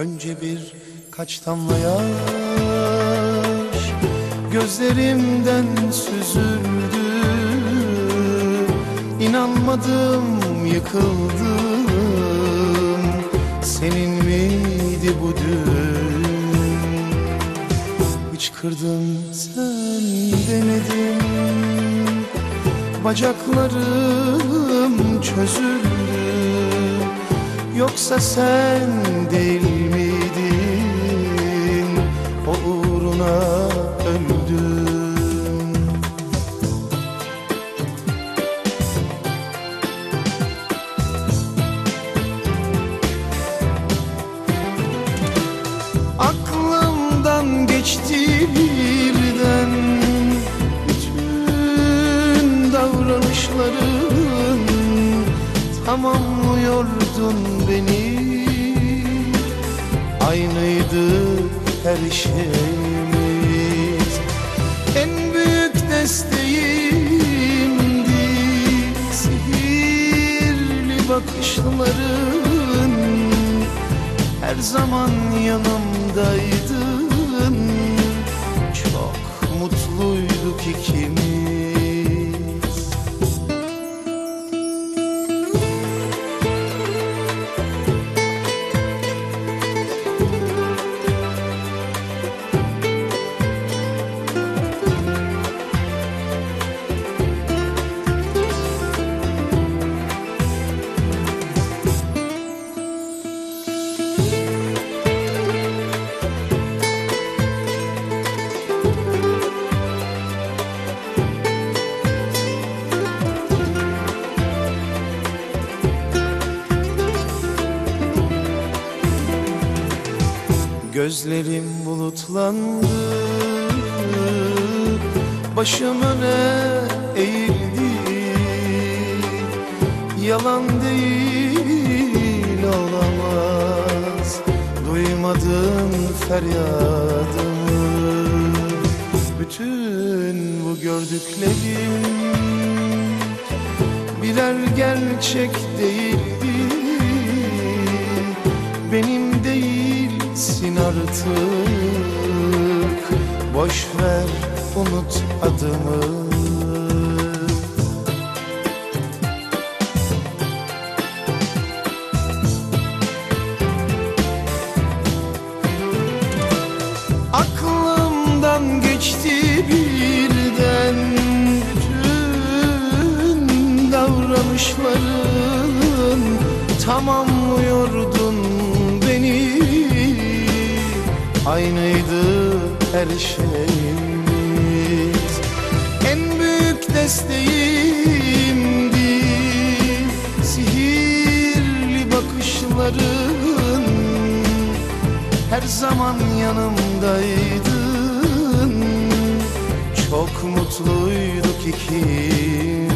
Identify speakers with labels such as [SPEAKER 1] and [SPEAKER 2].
[SPEAKER 1] Birkaç damla yaş gözlerimden süzüldü. İnanmadım yıkıldım. Senin miydi bu dün? Hıçkırdım sen demedin Bacaklarım çözüldü. Yoksa sen değil uğruna öldüm. Aklımdan geçti birden. Bütün davranışların Tamamlıyordun beni. Aynıydı her şeyimiz bakışların Her zaman yanımdaydın. Çok mutluyduk ikimiz Gözlerim bulutlandı. Başım öne eğildi? Yalan değil olamaz. Duymadın feryadımı. Bütün bu gördüklerim Birer gerçek değildi Benim değilsin artık. Boş ver unut adımı. Aklımdan geçti birden bütün davranışların Tamamlıyordun beni Aynıydı her şeyimiz. En büyük desteğimdi. Sihirli bakışların her zaman yanımdaydın. Çok mutluyduk ikimiz